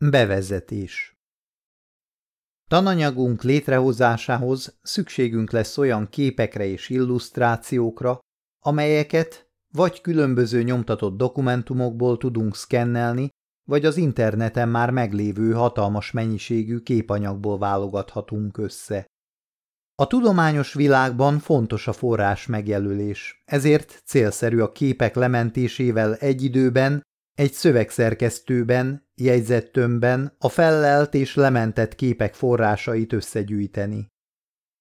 Bevezetés Tananyagunk létrehozásához szükségünk lesz olyan képekre és illusztrációkra, amelyeket vagy különböző nyomtatott dokumentumokból tudunk szkennelni, vagy az interneten már meglévő hatalmas mennyiségű képanyagból válogathatunk össze. A tudományos világban fontos a forrás megjelölés, ezért célszerű a képek lementésével egy időben, egy szövegszerkesztőben, jegyzettömbben a fellelt és lementett képek forrásait összegyűjteni.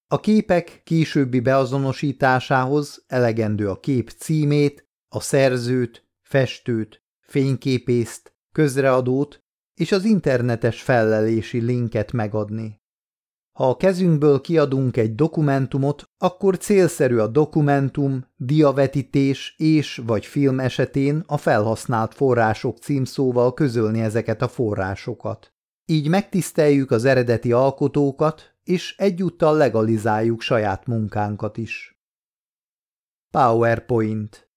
A képek későbbi beazonosításához elegendő a kép címét, a szerzőt, festőt, fényképészt, közreadót és az internetes fellelési linket megadni. Ha a kezünkből kiadunk egy dokumentumot, akkor célszerű a dokumentum, diavetítés és vagy film esetén a felhasznált források címszóval közölni ezeket a forrásokat. Így megtiszteljük az eredeti alkotókat, és egyúttal legalizáljuk saját munkánkat is. PowerPoint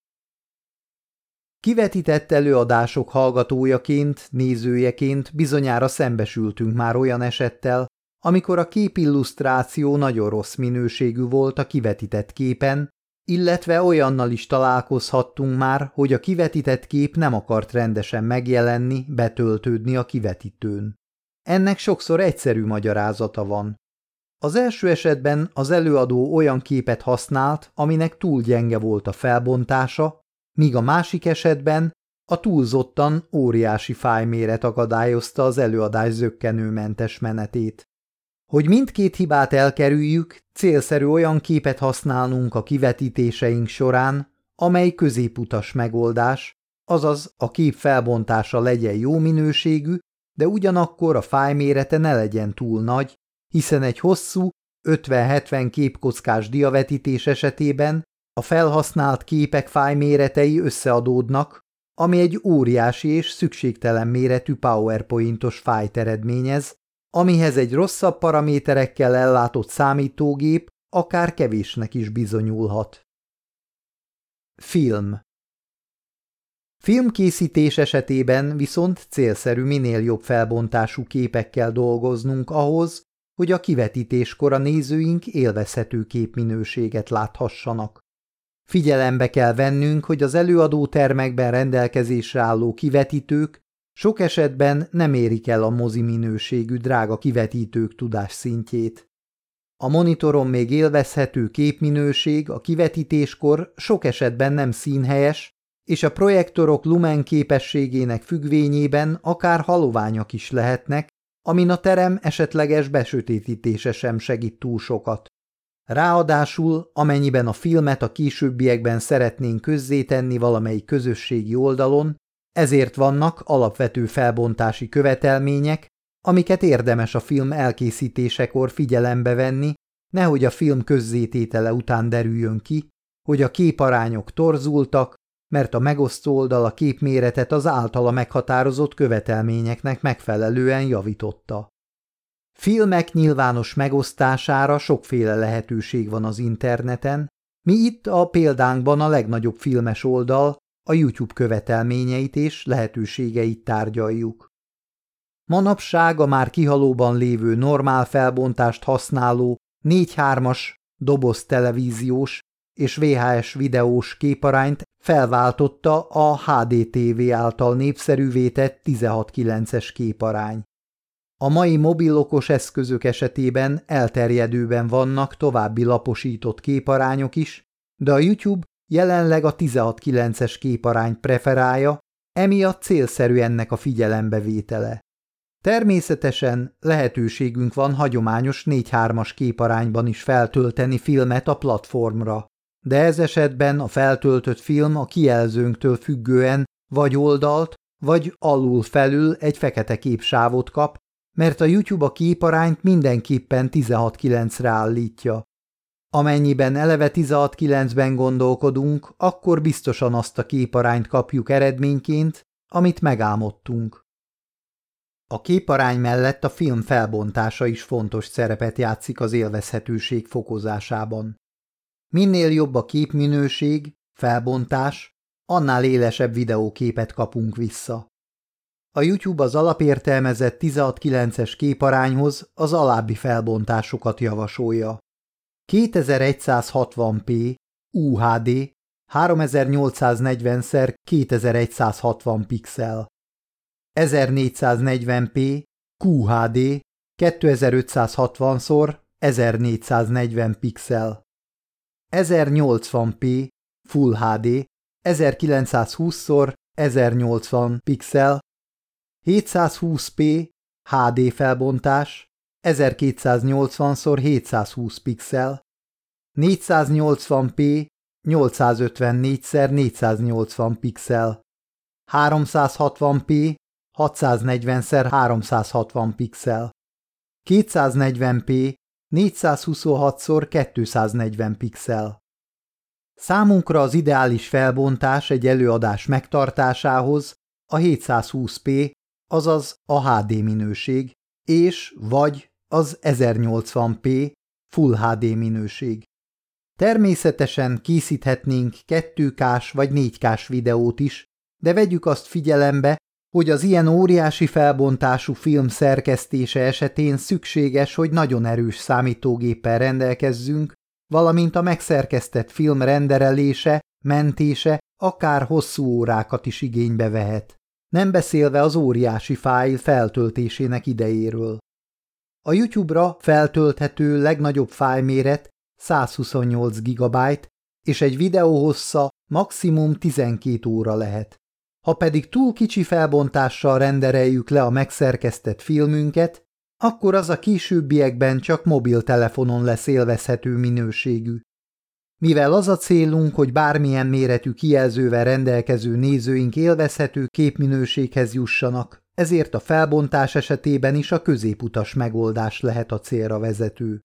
Kivetített előadások hallgatójaként, nézőjeként bizonyára szembesültünk már olyan esettel, amikor a képillusztráció nagyon rossz minőségű volt a kivetített képen, illetve olyannal is találkozhattunk már, hogy a kivetített kép nem akart rendesen megjelenni, betöltődni a kivetítőn. Ennek sokszor egyszerű magyarázata van. Az első esetben az előadó olyan képet használt, aminek túl gyenge volt a felbontása, míg a másik esetben a túlzottan óriási fájméret akadályozta az előadás zöggenőmentes menetét. Hogy mindkét hibát elkerüljük, célszerű olyan képet használnunk a kivetítéseink során, amely középutas megoldás, azaz a kép felbontása legyen jó minőségű, de ugyanakkor a fájmérete ne legyen túl nagy, hiszen egy hosszú, 50-70 képkockás diavetítés esetében a felhasznált képek fájméretei összeadódnak, ami egy óriási és szükségtelen méretű PowerPointos fájt eredményez, amihez egy rosszabb paraméterekkel ellátott számítógép akár kevésnek is bizonyulhat. Film Filmkészítés esetében viszont célszerű minél jobb felbontású képekkel dolgoznunk ahhoz, hogy a kivetítéskor a nézőink élvezhető képminőséget láthassanak. Figyelembe kell vennünk, hogy az előadó termekben rendelkezésre álló kivetítők sok esetben nem érik el a mozi minőségű drága kivetítők tudás szintjét. A monitoron még élvezhető képminőség a kivetítéskor sok esetben nem színhelyes, és a projektorok lumen képességének függvényében akár haloványak is lehetnek, amin a terem esetleges besötétítése sem segít túl sokat. Ráadásul, amennyiben a filmet a későbbiekben szeretnénk közzétenni valamelyik közösségi oldalon, ezért vannak alapvető felbontási követelmények, amiket érdemes a film elkészítésekor figyelembe venni, nehogy a film közzététele után derüljön ki, hogy a képarányok torzultak, mert a megosztó oldal a képméretet az általa meghatározott követelményeknek megfelelően javította. Filmek nyilvános megosztására sokféle lehetőség van az interneten, mi itt a példánkban a legnagyobb filmes oldal, a YouTube követelményeit és lehetőségeit tárgyaljuk. Manapság a már kihalóban lévő normál felbontást használó 4-3-as doboz televíziós és VHS videós képarányt felváltotta a HDTV által népszerűvé tett 16-9-es képarány. A mai mobilokos eszközök esetében elterjedőben vannak további laposított képarányok is, de a YouTube jelenleg a 16-9-es képarányt preferálja, emiatt célszerű ennek a figyelembevétele. Természetesen lehetőségünk van hagyományos 4-3-as képarányban is feltölteni filmet a platformra, de ez esetben a feltöltött film a kijelzőnktől függően vagy oldalt, vagy alul felül egy fekete képsávot kap, mert a YouTube a képarányt mindenképpen 16-9-re állítja. Amennyiben eleve 16-9-ben gondolkodunk, akkor biztosan azt a képarányt kapjuk eredményként, amit megálmodtunk. A képarány mellett a film felbontása is fontos szerepet játszik az élvezhetőség fokozásában. Minél jobb a képminőség, felbontás, annál élesebb videóképet kapunk vissza. A YouTube az alapértelmezett 16.9-es képarányhoz az alábbi felbontásokat javasolja. 2160p UHD 3840 x 2160 pixel. 1440p QHD 2560 x 1440 pixel. 1080p Full HD 1920 x 1080 pixel. 720p HD felbontás 1280 x 720 pixel. 480p 854 x 480 pixel. 360p 640 x 360 pixel. 240p 426 x 240 pixel. Számunkra az ideális felbontás egy előadás megtartásához a 720p, azaz a HD minőség, és vagy az 1080p Full HD minőség. Természetesen készíthetnénk 2K-s vagy 4K-s videót is, de vegyük azt figyelembe, hogy az ilyen óriási felbontású film szerkesztése esetén szükséges, hogy nagyon erős számítógéppel rendelkezzünk, valamint a megszerkesztett film renderelése, mentése akár hosszú órákat is igénybe vehet, nem beszélve az óriási fájl feltöltésének idejéről. A YouTube-ra feltölthető legnagyobb fájlméret 128 GB, és egy videó hossza maximum 12 óra lehet. Ha pedig túl kicsi felbontással rendereljük le a megszerkesztett filmünket, akkor az a későbbiekben csak mobiltelefonon lesz élvezhető minőségű. Mivel az a célunk, hogy bármilyen méretű kijelzővel rendelkező nézőink élvezhető képminőséghez jussanak, ezért a felbontás esetében is a középutas megoldás lehet a célra vezető.